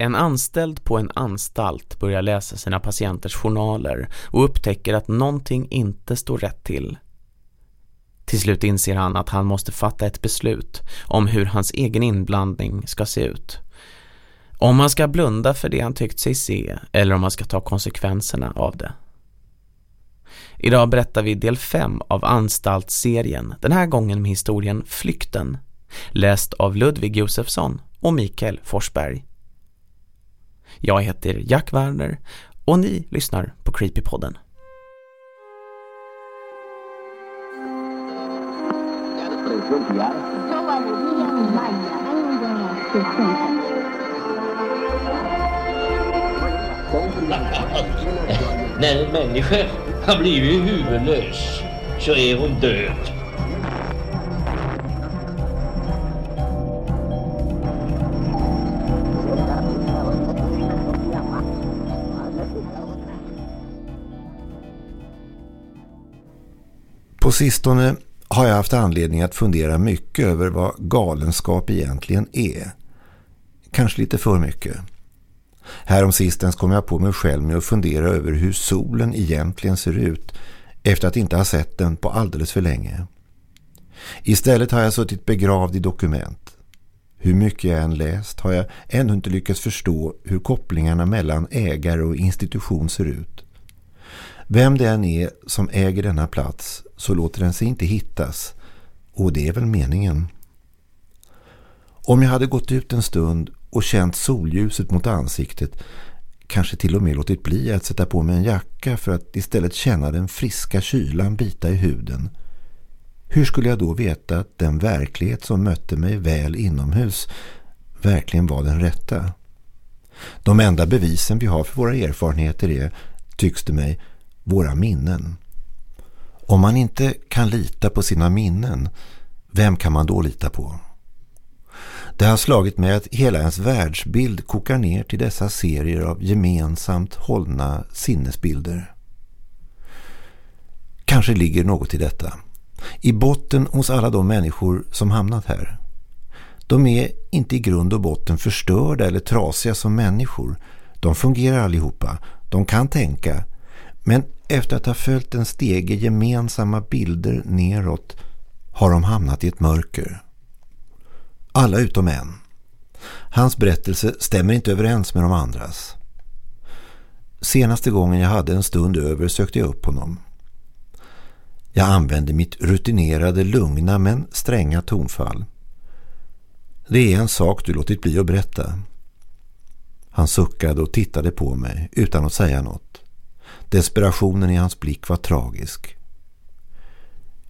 En anställd på en anstalt börjar läsa sina patienters journaler och upptäcker att någonting inte står rätt till. Till slut inser han att han måste fatta ett beslut om hur hans egen inblandning ska se ut. Om han ska blunda för det han tyckt sig se eller om han ska ta konsekvenserna av det. Idag berättar vi del 5 av anstaltsserien, den här gången med historien Flykten, läst av Ludvig Josefsson och Mikael Forsberg. Jag heter Jack Werner och ni lyssnar på Creepypodden. När en människa har blivit huvudlös så är hon död. På sistone har jag haft anledning att fundera mycket över vad galenskap egentligen är. Kanske lite för mycket. Härom sistens kom jag på mig själv med att fundera över hur solen egentligen ser ut efter att inte ha sett den på alldeles för länge. Istället har jag suttit begravd i dokument. Hur mycket jag än läst har jag ännu inte lyckats förstå hur kopplingarna mellan ägare och institution ser ut. Vem det än är som äger denna plats så låter den sig inte hittas. Och det är väl meningen. Om jag hade gått ut en stund och känt solljuset mot ansiktet kanske till och med låtit bli att sätta på mig en jacka för att istället känna den friska kylan bita i huden. Hur skulle jag då veta att den verklighet som mötte mig väl inomhus verkligen var den rätta? De enda bevisen vi har för våra erfarenheter är, tycks det mig, våra minnen. Om man inte kan lita på sina minnen, vem kan man då lita på? Det har slagit mig att hela ens världsbild kokar ner till dessa serier av gemensamt hållna sinnesbilder. Kanske ligger något i detta. I botten hos alla de människor som hamnat här. De är inte i grund och botten förstörda eller trasiga som människor. De fungerar allihopa. De kan tänka. Men efter att ha följt en stege gemensamma bilder neråt har de hamnat i ett mörker. Alla utom en. Hans berättelse stämmer inte överens med de andras. Senaste gången jag hade en stund över sökte jag upp honom. Jag använde mitt rutinerade, lugna men stränga tonfall. Det är en sak du låtit bli att berätta. Han suckade och tittade på mig utan att säga något. Desperationen i hans blick var tragisk.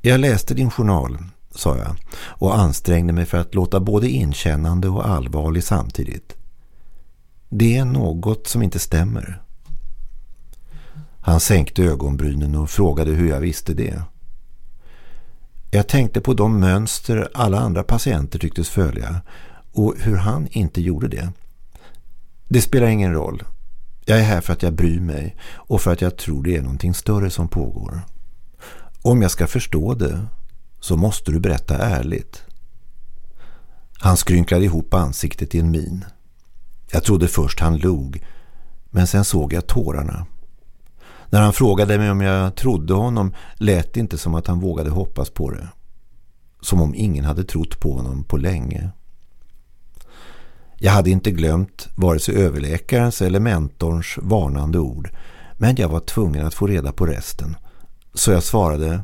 Jag läste din journal, sa jag och ansträngde mig för att låta både inkännande och allvarlig samtidigt. Det är något som inte stämmer. Han sänkte ögonbrynen och frågade hur jag visste det. Jag tänkte på de mönster alla andra patienter tycktes följa och hur han inte gjorde det. Det spelar ingen roll. Jag är här för att jag bryr mig och för att jag tror det är någonting större som pågår. Om jag ska förstå det så måste du berätta ärligt. Han skrynklade ihop ansiktet i en min. Jag trodde först han log, men sen såg jag tårarna. När han frågade mig om jag trodde honom lät det inte som att han vågade hoppas på det. Som om ingen hade trott på honom på länge. Jag hade inte glömt vare sig överläkarens eller mentorns varnande ord. Men jag var tvungen att få reda på resten. Så jag svarade,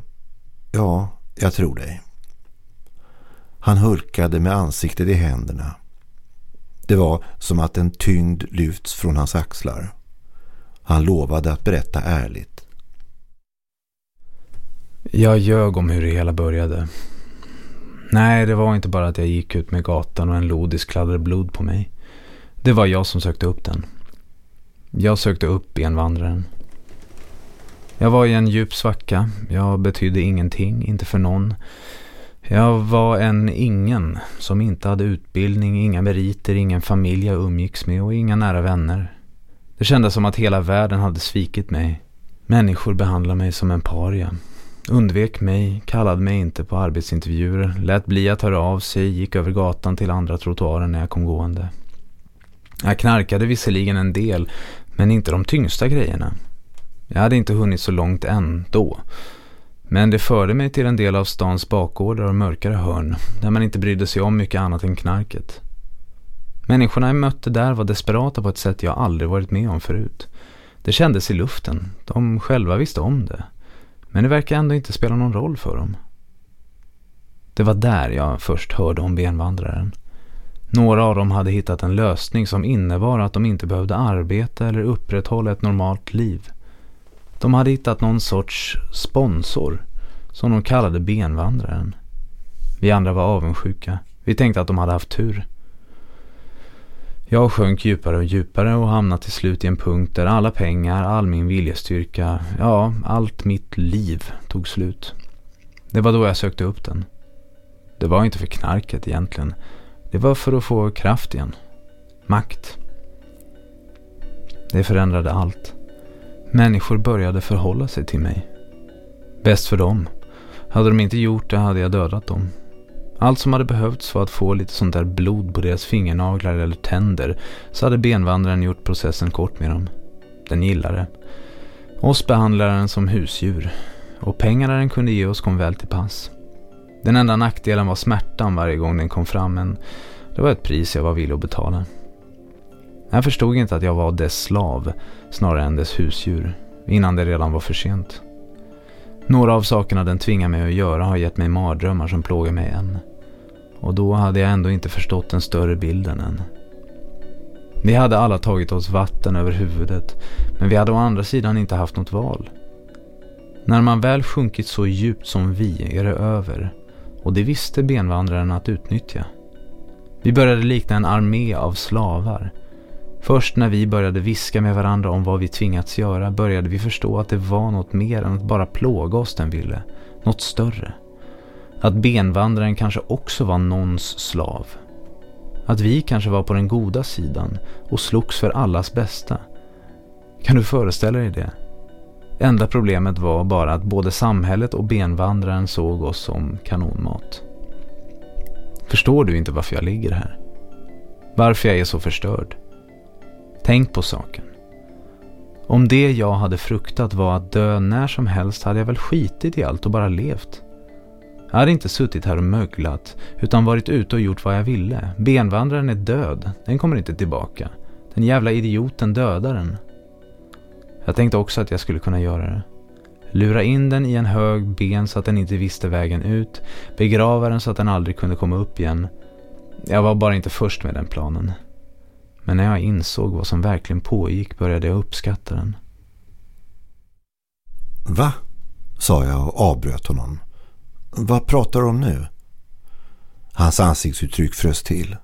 ja, jag tror dig. Han hulkade med ansiktet i händerna. Det var som att en tyngd lyfts från hans axlar. Han lovade att berätta ärligt. Jag ljög om hur det hela började. Nej, det var inte bara att jag gick ut med gatan och en lodis kladdade blod på mig. Det var jag som sökte upp den. Jag sökte upp benvandraren. Jag var i en djup svacka. Jag betydde ingenting, inte för någon. Jag var en ingen som inte hade utbildning, inga meriter, ingen familj jag umgicks med och inga nära vänner. Det kändes som att hela världen hade svikit mig. Människor behandlade mig som en paria. Undvek mig, kallade mig inte på arbetsintervjuer, lät bli att höra av sig, gick över gatan till andra trottoaren när jag kom gående. Jag knarkade visserligen en del, men inte de tyngsta grejerna. Jag hade inte hunnit så långt än då. Men det förde mig till en del av stans bakgårdar och mörkare hörn där man inte brydde sig om mycket annat än knarket. Människorna jag mötte där var desperata på ett sätt jag aldrig varit med om förut. Det kändes i luften. De själva visste om det. Men det verkar ändå inte spela någon roll för dem. Det var där jag först hörde om benvandraren. Några av dem hade hittat en lösning som innebar att de inte behövde arbeta eller upprätthålla ett normalt liv. De hade hittat någon sorts sponsor som de kallade benvandraren. Vi andra var avundsjuka. Vi tänkte att de hade haft tur. Jag sjönk djupare och djupare och hamnade till slut i en punkt där alla pengar, all min viljestyrka, ja, allt mitt liv tog slut. Det var då jag sökte upp den. Det var inte för knarket egentligen. Det var för att få kraft igen. Makt. Det förändrade allt. Människor började förhålla sig till mig. Bäst för dem. Hade de inte gjort det hade jag dödat dem. Allt som hade behövts var att få lite sånt där blod på deras fingernaglar eller tänder så hade benvandraren gjort processen kort med dem. Den gillade Oss behandlade den som husdjur och pengarna den kunde ge oss kom väl till pass. Den enda nackdelen var smärtan varje gång den kom fram men det var ett pris jag var villig att betala. Jag förstod inte att jag var dess slav snarare än dess husdjur innan det redan var för sent. Några av sakerna den tvingar mig att göra har gett mig mardrömmar som plågar mig än. Och då hade jag ändå inte förstått den större bilden än. Vi hade alla tagit oss vatten över huvudet men vi hade å andra sidan inte haft något val. När man väl sjunkit så djupt som vi är det över och det visste benvandraren att utnyttja. Vi började likna en armé av slavar. Först när vi började viska med varandra om vad vi tvingats göra började vi förstå att det var något mer än att bara plåga oss den ville. Något större. Att benvandraren kanske också var någons slav. Att vi kanske var på den goda sidan och slogs för allas bästa. Kan du föreställa dig det? Enda problemet var bara att både samhället och benvandraren såg oss som kanonmat. Förstår du inte varför jag ligger här? Varför jag är så förstörd? Tänk på saken. Om det jag hade fruktat var att dö när som helst hade jag väl skitit i allt och bara levt. Jag hade inte suttit här och möglat utan varit ute och gjort vad jag ville. Benvandraren är död, den kommer inte tillbaka. Den jävla idioten dödar den. Jag tänkte också att jag skulle kunna göra det. Lura in den i en hög ben så att den inte visste vägen ut. Begrava den så att den aldrig kunde komma upp igen. Jag var bara inte först med den planen. Men när jag insåg vad som verkligen pågick började jag uppskatta den. Va? sa jag och avbröt honom. Vad pratar du om nu? Hans ansiktsuttryck frös till.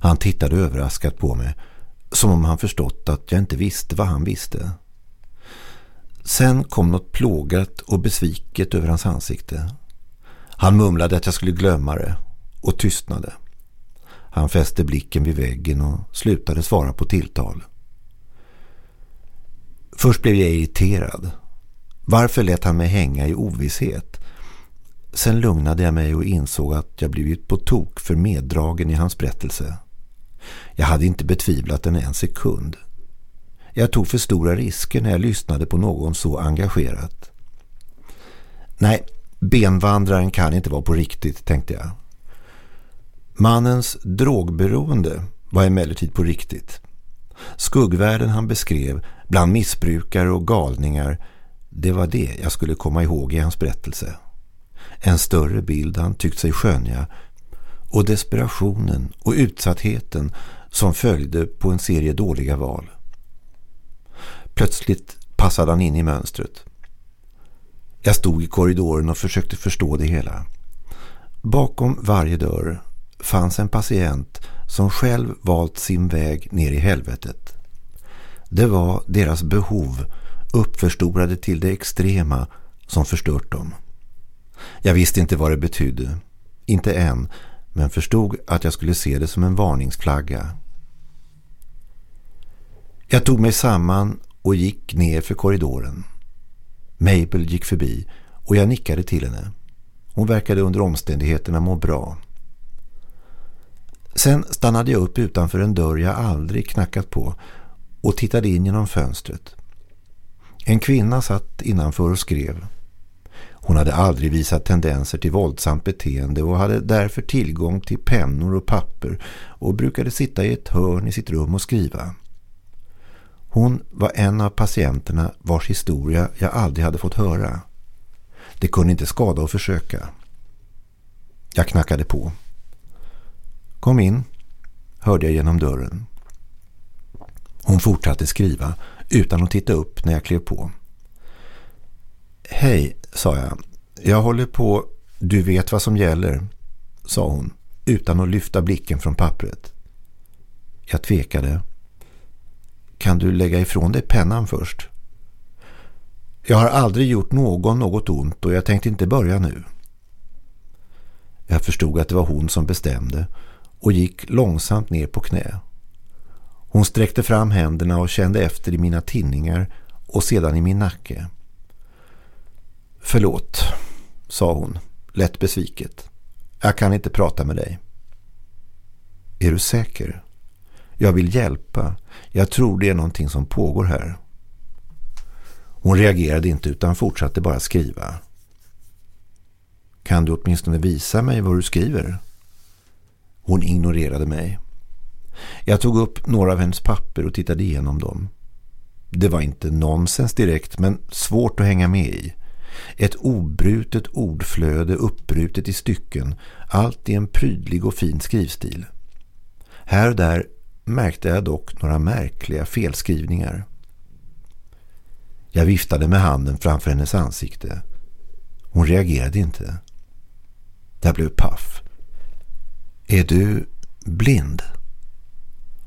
Han tittade överraskat på mig som om han förstått att jag inte visste vad han visste. Sen kom något plågat och besviket över hans ansikte. Han mumlade att jag skulle glömma det och tystnade. Han fäste blicken vid väggen och slutade svara på tilltal. Först blev jag irriterad. Varför lät han mig hänga i ovisshet? Sen lugnade jag mig och insåg att jag blivit på tok för meddragen i hans berättelse. Jag hade inte betvivlat den en sekund. Jag tog för stora risker när jag lyssnade på någon så engagerat. Nej, benvandraren kan inte vara på riktigt, tänkte jag. Mannens drogberoende var emellertid på riktigt. Skuggvärlden han beskrev bland missbrukare och galningar, det var det jag skulle komma ihåg i hans berättelse. En större bild han tyckt sig skönja och desperationen och utsattheten som följde på en serie dåliga val. Plötsligt passade han in i mönstret. Jag stod i korridoren och försökte förstå det hela. Bakom varje dörr fanns en patient som själv valt sin väg ner i helvetet. Det var deras behov uppförstorade till det extrema som förstört dem. Jag visste inte vad det betydde. Inte än, men förstod att jag skulle se det som en varningsflagga. Jag tog mig samman och gick ner för korridoren. Mabel gick förbi och jag nickade till henne. Hon verkade under omständigheterna må bra. Sen stannade jag upp utanför en dörr jag aldrig knackat på och tittade in genom fönstret. En kvinna satt innanför och skrev. Hon hade aldrig visat tendenser till våldsamt beteende och hade därför tillgång till pennor och papper och brukade sitta i ett hörn i sitt rum och skriva. Hon var en av patienterna vars historia jag aldrig hade fått höra. Det kunde inte skada att försöka. Jag knackade på. Kom in, hörde jag genom dörren. Hon fortsatte skriva utan att titta upp när jag klev på. Hej, sa jag. Jag håller på, du vet vad som gäller, sa hon utan att lyfta blicken från pappret. Jag tvekade. Kan du lägga ifrån dig pennan först? Jag har aldrig gjort någon något ont och jag tänkte inte börja nu. Jag förstod att det var hon som bestämde och gick långsamt ner på knä. Hon sträckte fram händerna och kände efter i mina tinningar och sedan i min nacke. Förlåt, sa hon, lätt besviket. Jag kan inte prata med dig. Är du säker? Jag vill hjälpa. Jag tror det är någonting som pågår här. Hon reagerade inte utan fortsatte bara skriva. Kan du åtminstone visa mig vad du skriver? Hon ignorerade mig. Jag tog upp några av hennes papper och tittade igenom dem. Det var inte nonsens direkt men svårt att hänga med i. Ett obrutet ordflöde uppbrutet i stycken, allt i en prydlig och fin skrivstil. Här och där märkte jag dock några märkliga felskrivningar. Jag viftade med handen framför hennes ansikte. Hon reagerade inte. Jag blev paff. Är du blind?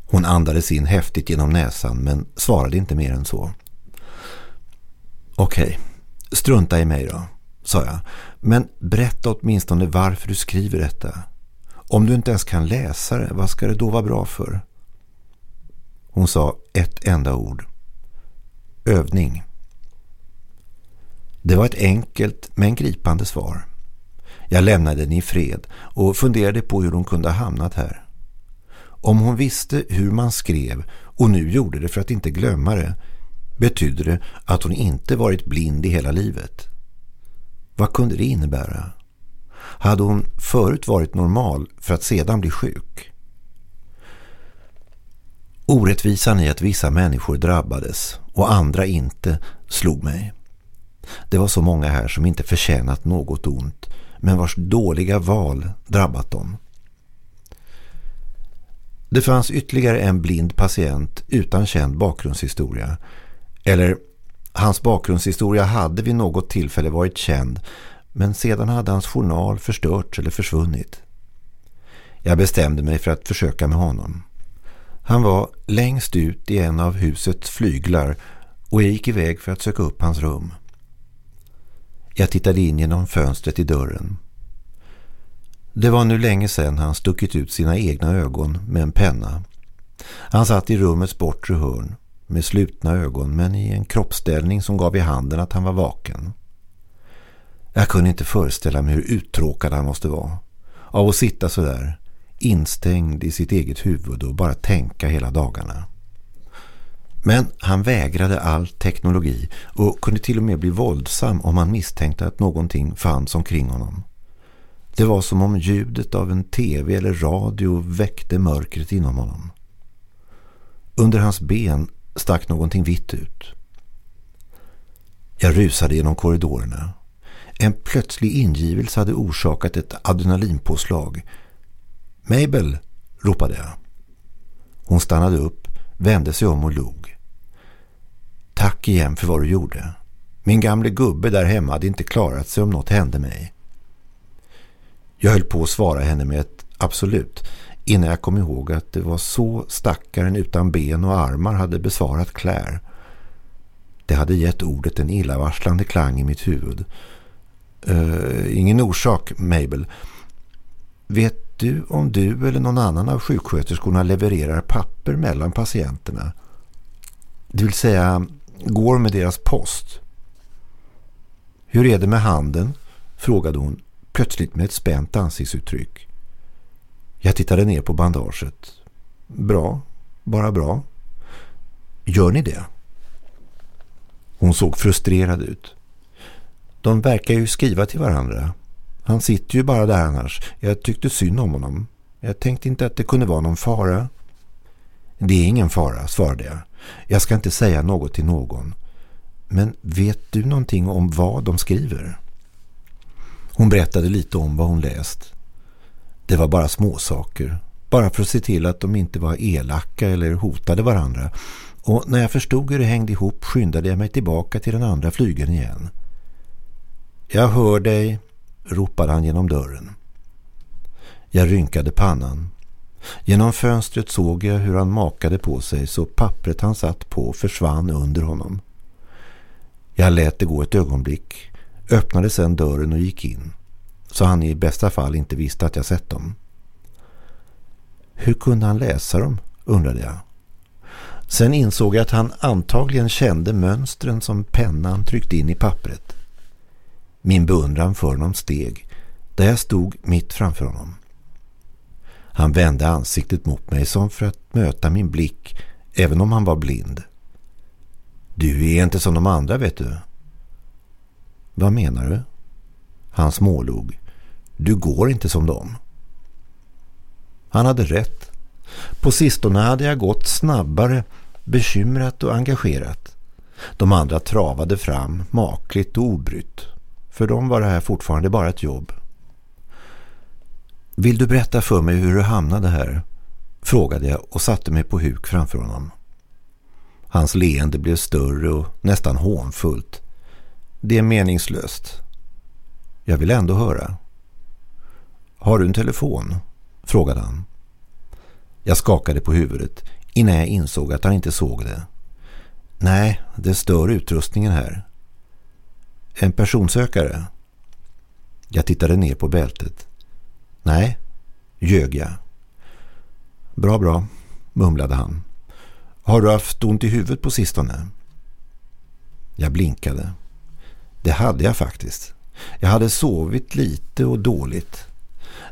Hon andades in häftigt genom näsan men svarade inte mer än så. Okej, okay strunta i mig då, sa jag. Men berätta åtminstone varför du skriver detta. Om du inte ens kan läsa det, vad ska det då vara bra för? Hon sa ett enda ord. Övning. Det var ett enkelt men gripande svar. Jag lämnade den i fred och funderade på hur hon kunde ha hamnat här. Om hon visste hur man skrev och nu gjorde det för att inte glömma det betydde det att hon inte varit blind i hela livet. Vad kunde det innebära? Hade hon förut varit normal för att sedan bli sjuk? Orättvisan i att vissa människor drabbades och andra inte slog mig. Det var så många här som inte förtjänat något ont men vars dåliga val drabbat dem. Det fanns ytterligare en blind patient utan känd bakgrundshistoria. Eller hans bakgrundshistoria hade vid något tillfälle varit känd men sedan hade hans journal förstörts eller försvunnit. Jag bestämde mig för att försöka med honom. Han var längst ut i en av husets flyglar och jag gick iväg för att söka upp hans rum. Jag tittade in genom fönstret i dörren. Det var nu länge sedan han stuckit ut sina egna ögon med en penna. Han satt i rummets bortre hörn med slutna ögon men i en kroppsställning som gav i handen att han var vaken. Jag kunde inte föreställa mig hur uttråkad han måste vara. Av att sitta så där, instängd i sitt eget huvud och bara tänka hela dagarna. Men han vägrade all teknologi och kunde till och med bli våldsam om han misstänkte att någonting fanns omkring honom. Det var som om ljudet av en tv eller radio väckte mörkret inom honom. Under hans ben stack någonting vitt ut. Jag rusade genom korridorerna. En plötslig ingivelse hade orsakat ett adrenalinpåslag. Mabel, ropade jag. Hon stannade upp, vände sig om och log. Tack igen för vad du gjorde. Min gamle gubbe där hemma hade inte klarat sig om något hände mig. Jag höll på att svara henne med ett absolut innan jag kom ihåg att det var så stackaren utan ben och armar hade besvarat Claire. Det hade gett ordet en illavarslande klang i mitt huvud. Uh, ingen orsak, Mabel. Vet du om du eller någon annan av sjuksköterskorna levererar papper mellan patienterna? Det vill säga går med deras post. Hur är det med handen? frågade hon plötsligt med ett spänt ansiktsuttryck. Jag tittade ner på bandaget. Bra, bara bra. Gör ni det? Hon såg frustrerad ut. De verkar ju skriva till varandra. Han sitter ju bara där annars. Jag tyckte synd om honom. Jag tänkte inte att det kunde vara någon fara. Det är ingen fara, svarade jag. Jag ska inte säga något till någon. Men vet du någonting om vad de skriver? Hon berättade lite om vad hon läst. Det var bara småsaker. Bara för att se till att de inte var elaka eller hotade varandra. Och när jag förstod hur det hängde ihop skyndade jag mig tillbaka till den andra flygeln igen. Jag hör dig, ropade han genom dörren. Jag rynkade pannan. Genom fönstret såg jag hur han makade på sig så pappret han satt på försvann under honom. Jag lät det gå ett ögonblick, öppnade sedan dörren och gick in. Så han i bästa fall inte visste att jag sett dem. Hur kunde han läsa dem, undrade jag. Sen insåg jag att han antagligen kände mönstren som pennan tryckt in i pappret. Min beundran för honom steg, där jag stod mitt framför honom. Han vände ansiktet mot mig som för att möta min blick, även om han var blind. Du är inte som de andra, vet du. Vad menar du? Han smålog. Du går inte som dem. Han hade rätt. På sistone hade jag gått snabbare, bekymrat och engagerat. De andra travade fram, makligt och obrytt. För dem var det här fortfarande bara ett jobb. Vill du berätta för mig hur du hamnade här? Frågade jag och satte mig på huk framför honom. Hans leende blev större och nästan hånfullt. Det är meningslöst. Jag vill ändå höra. Har du en telefon? Frågade han. Jag skakade på huvudet innan jag insåg att han inte såg det. Nej, det stör utrustningen här. En personsökare? Jag tittade ner på bältet. Nej, ljög jag. Bra, bra, mumlade han. Har du haft ont i huvudet på sistone? Jag blinkade. Det hade jag faktiskt. Jag hade sovit lite och dåligt.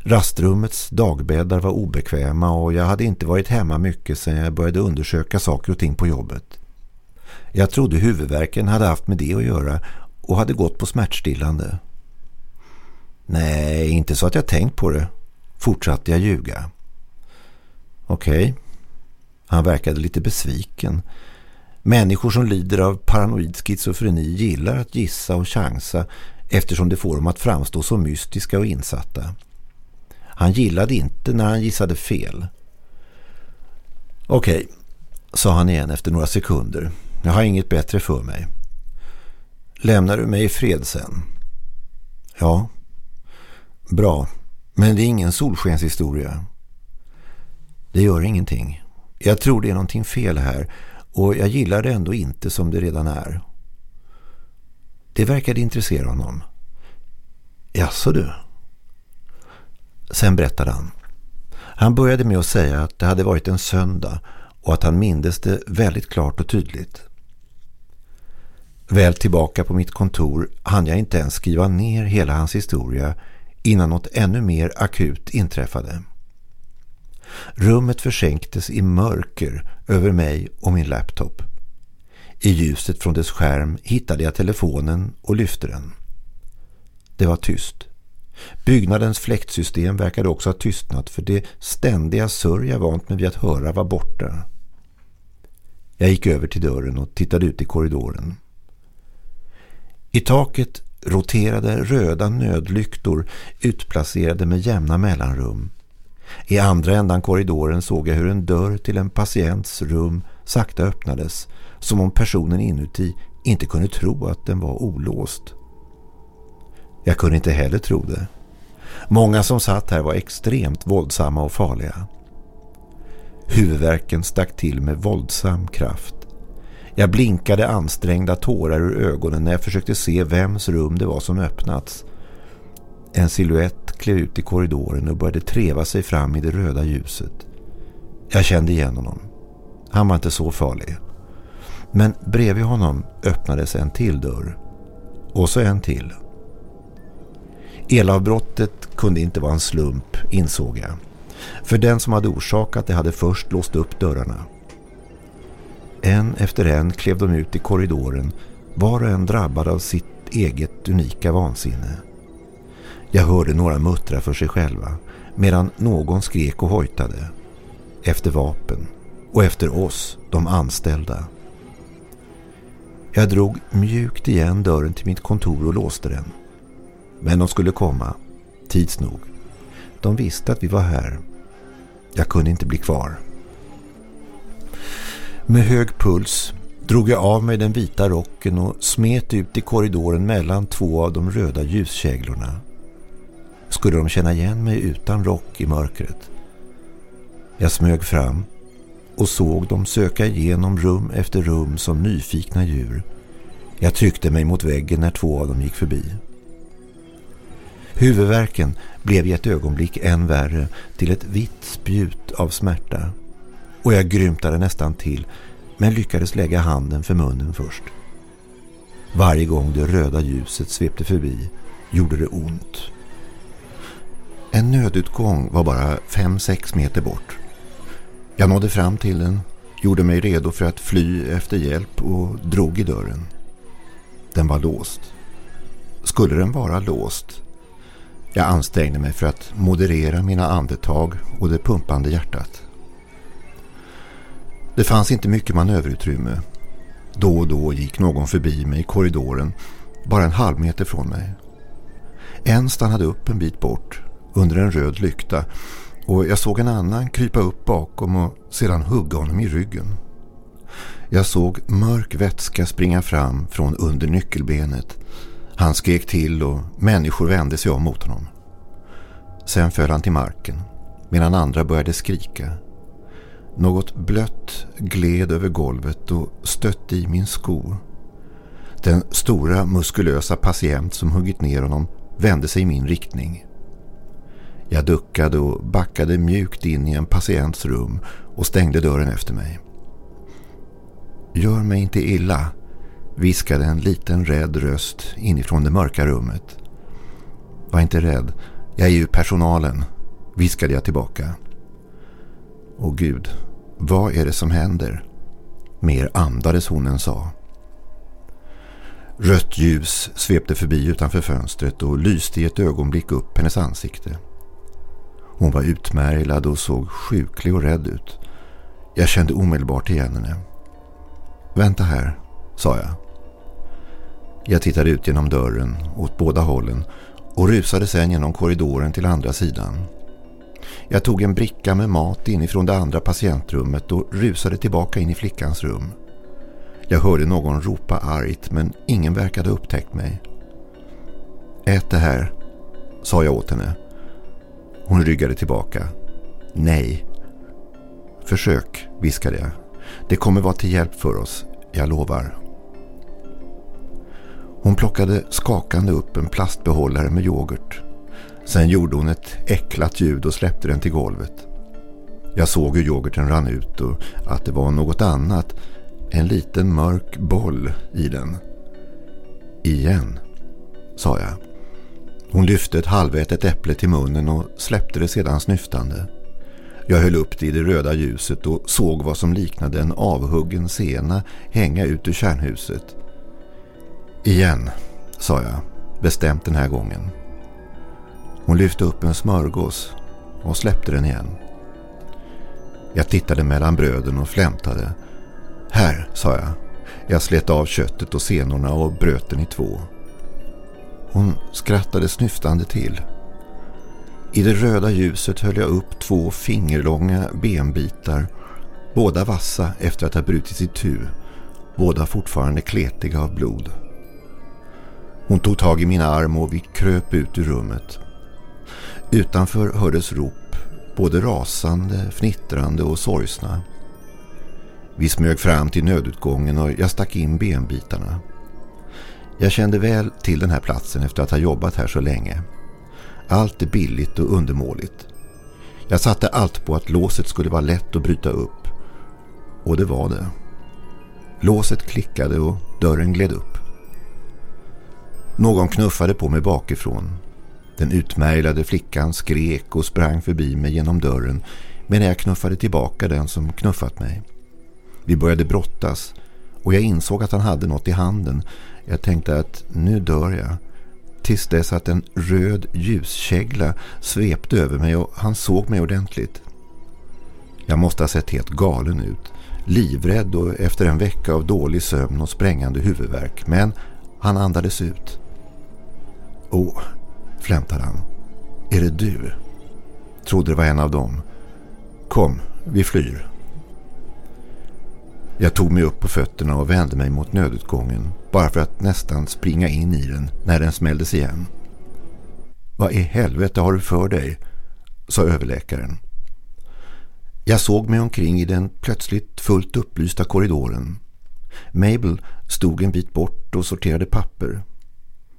Rastrummets dagbäddar var obekväma och jag hade inte varit hemma mycket sedan jag började undersöka saker och ting på jobbet. Jag trodde huvudvärken hade haft med det att göra och hade gått på smärtstillande. Nej, inte så att jag tänkt på det. Fortsatte jag ljuga. Okej. Okay. Han verkade lite besviken. Människor som lider av paranoid schizofreni gillar att gissa och chansa eftersom det får dem att framstå som mystiska och insatta. Han gillade inte när han gissade fel. Okej, sa han igen efter några sekunder. Jag har inget bättre för mig. Lämnar du mig i fred sen? Ja. Bra, men det är ingen solskenshistoria. Det gör ingenting. Jag tror det är någonting fel här och jag gillar det ändå inte som det redan är. Det verkade intressera honom. Jaså du? Sen berättade han. Han började med att säga att det hade varit en söndag och att han mindes det väldigt klart och tydligt. Väl tillbaka på mitt kontor hann jag inte ens skriva ner hela hans historia innan något ännu mer akut inträffade. Rummet försänktes i mörker över mig och min laptop. I ljuset från dess skärm hittade jag telefonen och lyfte den. Det var tyst. Byggnadens fläktsystem verkade också ha tystnat för det ständiga surr jag vant mig vid att höra var borta. Jag gick över till dörren och tittade ut i korridoren. I taket roterade röda nödlyktor utplacerade med jämna mellanrum. I andra ändan korridoren såg jag hur en dörr till en patients rum sakta öppnades som om personen inuti inte kunde tro att den var olåst. Jag kunde inte heller tro det. Många som satt här var extremt våldsamma och farliga. Huvudvärken stack till med våldsam kraft. Jag blinkade ansträngda tårar ur ögonen när jag försökte se vems rum det var som öppnats. En siluett klev ut i korridoren och började treva sig fram i det röda ljuset. Jag kände igen honom. Han var inte så farlig. Men bredvid honom öppnades en till dörr. Och så en till. Elavbrottet kunde inte vara en slump, insåg jag. För den som hade orsakat det hade först låst upp dörrarna. En efter en klev de ut i korridoren, var och en drabbad av sitt eget unika vansinne. Jag hörde några muttra för sig själva medan någon skrek och hojtade. Efter vapen och efter oss, de anställda. Jag drog mjukt igen dörren till mitt kontor och låste den. Men de skulle komma, tids nog. De visste att vi var här. Jag kunde inte bli kvar. Med hög puls drog jag av mig den vita rocken och smet ut i korridoren mellan två av de röda ljuskäglorna. Skulle de känna igen mig utan rock i mörkret? Jag smög fram och såg dem söka igenom rum efter rum som nyfikna djur. Jag tryckte mig mot väggen när två av dem gick förbi. Huvudvärken blev i ett ögonblick än värre till ett vitt spjut av smärta. Och jag grymtade nästan till men lyckades lägga handen för munnen först. Varje gång det röda ljuset svepte förbi gjorde det ont. En nödutgång var bara 5-6 meter bort. Jag nådde fram till den, gjorde mig redo för att fly efter hjälp och drog i dörren. Den var låst. Skulle den vara låst? Jag ansträngde mig för att moderera mina andetag och det pumpande hjärtat. Det fanns inte mycket manöverutrymme. Då och då gick någon förbi mig i korridoren, bara en halv meter från mig. En stannade upp en bit bort, under en röd lykta och jag såg en annan krypa upp bakom och sedan hugga honom i ryggen. Jag såg mörk vätska springa fram från under nyckelbenet. Han skrek till och människor vände sig om mot honom. Sen föll han till marken medan andra började skrika. Något blött gled över golvet och stötte i min sko. Den stora muskulösa patient som huggit ner honom vände sig i min riktning. Jag duckade och backade mjukt in i en patients rum och stängde dörren efter mig. Gör mig inte illa, viskade en liten rädd röst inifrån det mörka rummet. Var inte rädd, jag är ju personalen, viskade jag tillbaka. Åh Gud, vad är det som händer? Mer andades hon än sa. Rött ljus svepte förbi utanför fönstret och lyste i ett ögonblick upp hennes ansikte. Hon var utmärglad och såg sjuklig och rädd ut. Jag kände omedelbart igen henne. Vänta här, sa jag. Jag tittade ut genom dörren åt båda hållen och rusade sedan genom korridoren till andra sidan. Jag tog en bricka med mat inifrån det andra patientrummet och rusade tillbaka in i flickans rum. Jag hörde någon ropa argt men ingen verkade upptäckt mig. Ät det här, sa jag åt henne. Hon ryggade tillbaka. Nej. Försök, viskade jag. Det kommer vara till hjälp för oss, jag lovar. Hon plockade skakande upp en plastbehållare med yoghurt. Sen gjorde hon ett äcklat ljud och släppte den till golvet. Jag såg hur yoghurten rann ut och att det var något annat. En liten mörk boll i den. Igen, sa jag. Hon lyfte ett halvätet äpple till munnen och släppte det sedan snyftande. Jag höll upp det i det röda ljuset och såg vad som liknade en avhuggen sena hänga ut ur kärnhuset. Igen, sa jag, bestämt den här gången. Hon lyfte upp en smörgås och släppte den igen. Jag tittade mellan bröden och flämtade. Här, sa jag. Jag slet av köttet och senorna och bröt den i två. Hon skrattade snyftande till. I det röda ljuset höll jag upp två fingerlånga benbitar. Båda vassa efter att ha brutits i tu. Båda fortfarande kletiga av blod. Hon tog tag i min arm och vi kröp ut ur rummet. Utanför hördes rop, både rasande, fnittrande och sorgsna. Vi smög fram till nödutgången och jag stack in benbitarna. Jag kände väl till den här platsen efter att ha jobbat här så länge. Allt är billigt och undermåligt. Jag satte allt på att låset skulle vara lätt att bryta upp. Och det var det. Låset klickade och dörren gled upp. Någon knuffade på mig bakifrån. Den utmärglade flickan skrek och sprang förbi mig genom dörren medan jag knuffade tillbaka den som knuffat mig. Vi började brottas och jag insåg att han hade något i handen. Jag tänkte att nu dör jag. Tills dess att en röd ljuskägla svepte över mig och han såg mig ordentligt. Jag måste ha sett helt galen ut. Livrädd och efter en vecka av dålig sömn och sprängande huvudvärk. Men han andades ut. Åh, flämtade han. Är det du? Trodde det var en av dem. Kom, vi flyr. Jag tog mig upp på fötterna och vände mig mot nödutgången bara för att nästan springa in i den när den smälldes igen. Vad i helvete har du för dig? sa överläkaren. Jag såg mig omkring i den plötsligt fullt upplysta korridoren. Mabel stod en bit bort och sorterade papper.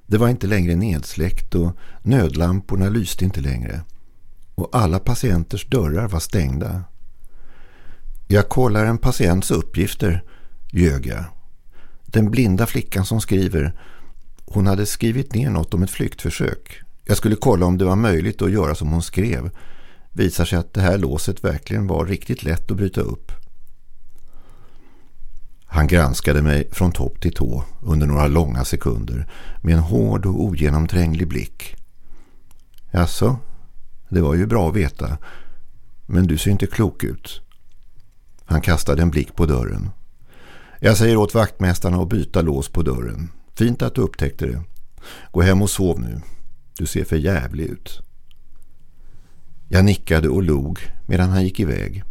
Det var inte längre nedsläckt och nödlamporna lyste inte längre. Och alla patienters dörrar var stängda. Jag kollar en patients uppgifter, ljög jag. Den blinda flickan som skriver, hon hade skrivit ner något om ett flyktförsök. Jag skulle kolla om det var möjligt att göra som hon skrev. Visar sig att det här låset verkligen var riktigt lätt att bryta upp. Han granskade mig från topp till tå under några långa sekunder med en hård och ogenomtränglig blick. Alltså, det var ju bra att veta. Men du ser inte klok ut. Han kastade en blick på dörren. Jag säger åt vaktmästarna att byta lås på dörren. Fint att du upptäckte det. Gå hem och sov nu. Du ser för jävlig ut. Jag nickade och log medan han gick iväg.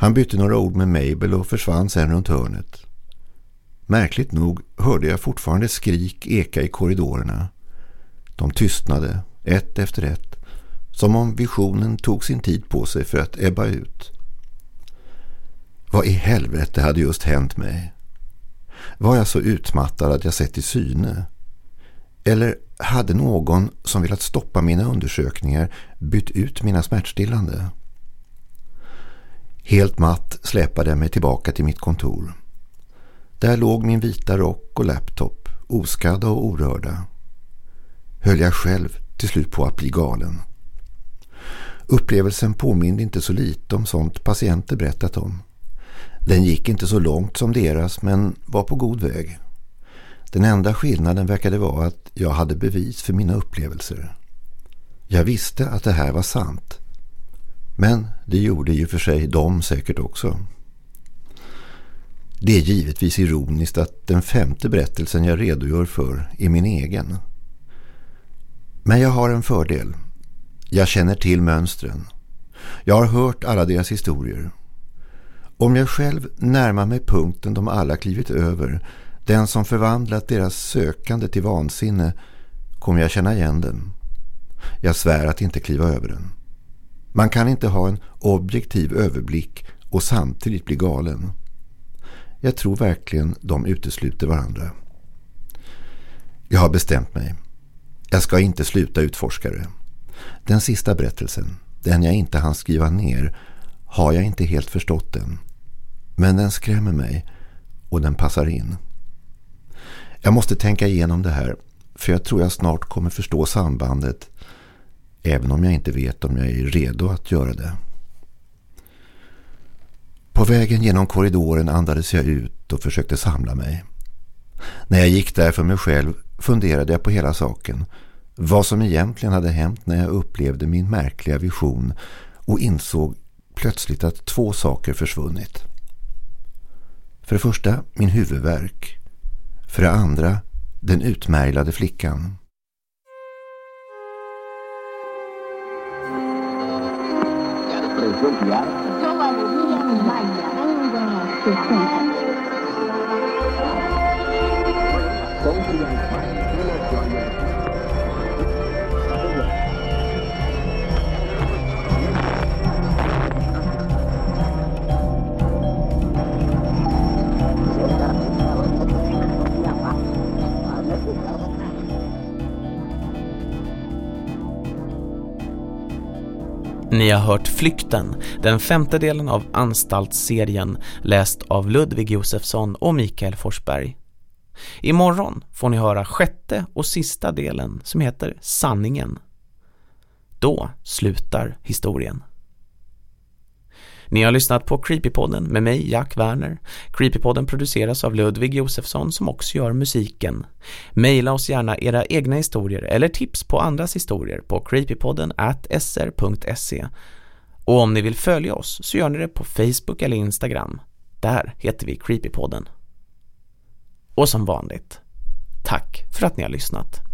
Han bytte några ord med Mabel och försvann sen runt hörnet. Märkligt nog hörde jag fortfarande skrik eka i korridorerna. De tystnade, ett efter ett, som om visionen tog sin tid på sig för att ebba ut. Vad i helvete hade just hänt mig? Var jag så utmattad att jag sett i syne? Eller hade någon som velat stoppa mina undersökningar bytt ut mina smärtstillande? Helt matt släpade jag mig tillbaka till mitt kontor. Där låg min vita rock och laptop, oskadda och orörda. Höll jag själv till slut på att bli galen. Upplevelsen påminde inte så lite om sånt patienter berättat om. Den gick inte så långt som deras men var på god väg. Den enda skillnaden verkade vara att jag hade bevis för mina upplevelser. Jag visste att det här var sant. Men det gjorde ju för sig de säkert också. Det är givetvis ironiskt att den femte berättelsen jag redogör för är min egen. Men jag har en fördel. Jag känner till mönstren. Jag har hört alla deras historier. Om jag själv närmar mig punkten de alla klivit över, den som förvandlat deras sökande till vansinne, kommer jag känna igen den. Jag svär att inte kliva över den. Man kan inte ha en objektiv överblick och samtidigt bli galen. Jag tror verkligen de utesluter varandra. Jag har bestämt mig. Jag ska inte sluta utforskare. Den sista berättelsen, den jag inte hann skriva ner, har jag inte helt förstått den. Men den skrämmer mig och den passar in. Jag måste tänka igenom det här för jag tror jag snart kommer förstå sambandet även om jag inte vet om jag är redo att göra det. På vägen genom korridoren andades jag ut och försökte samla mig. När jag gick där för mig själv funderade jag på hela saken. Vad som egentligen hade hänt när jag upplevde min märkliga vision och insåg plötsligt att två saker försvunnit. För det första min huvudvärk. För det andra den utmärglade flickan. Ni har hört Flykten, den femte delen av anstaltsserien läst av Ludvig Josefsson och Mikael Forsberg. Imorgon får ni höra sjätte och sista delen som heter Sanningen. Då slutar historien. Ni har lyssnat på Creepypodden med mig, Jack Werner. Creepypodden produceras av Ludvig Josefsson som också gör musiken. Maila oss gärna era egna historier eller tips på andras historier på creepypodden at sr.se. Och om ni vill följa oss så gör ni det på Facebook eller Instagram. Där heter vi Creepypodden. Och som vanligt, tack för att ni har lyssnat.